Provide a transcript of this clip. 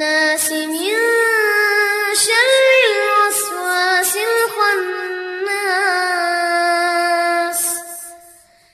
الناس من شر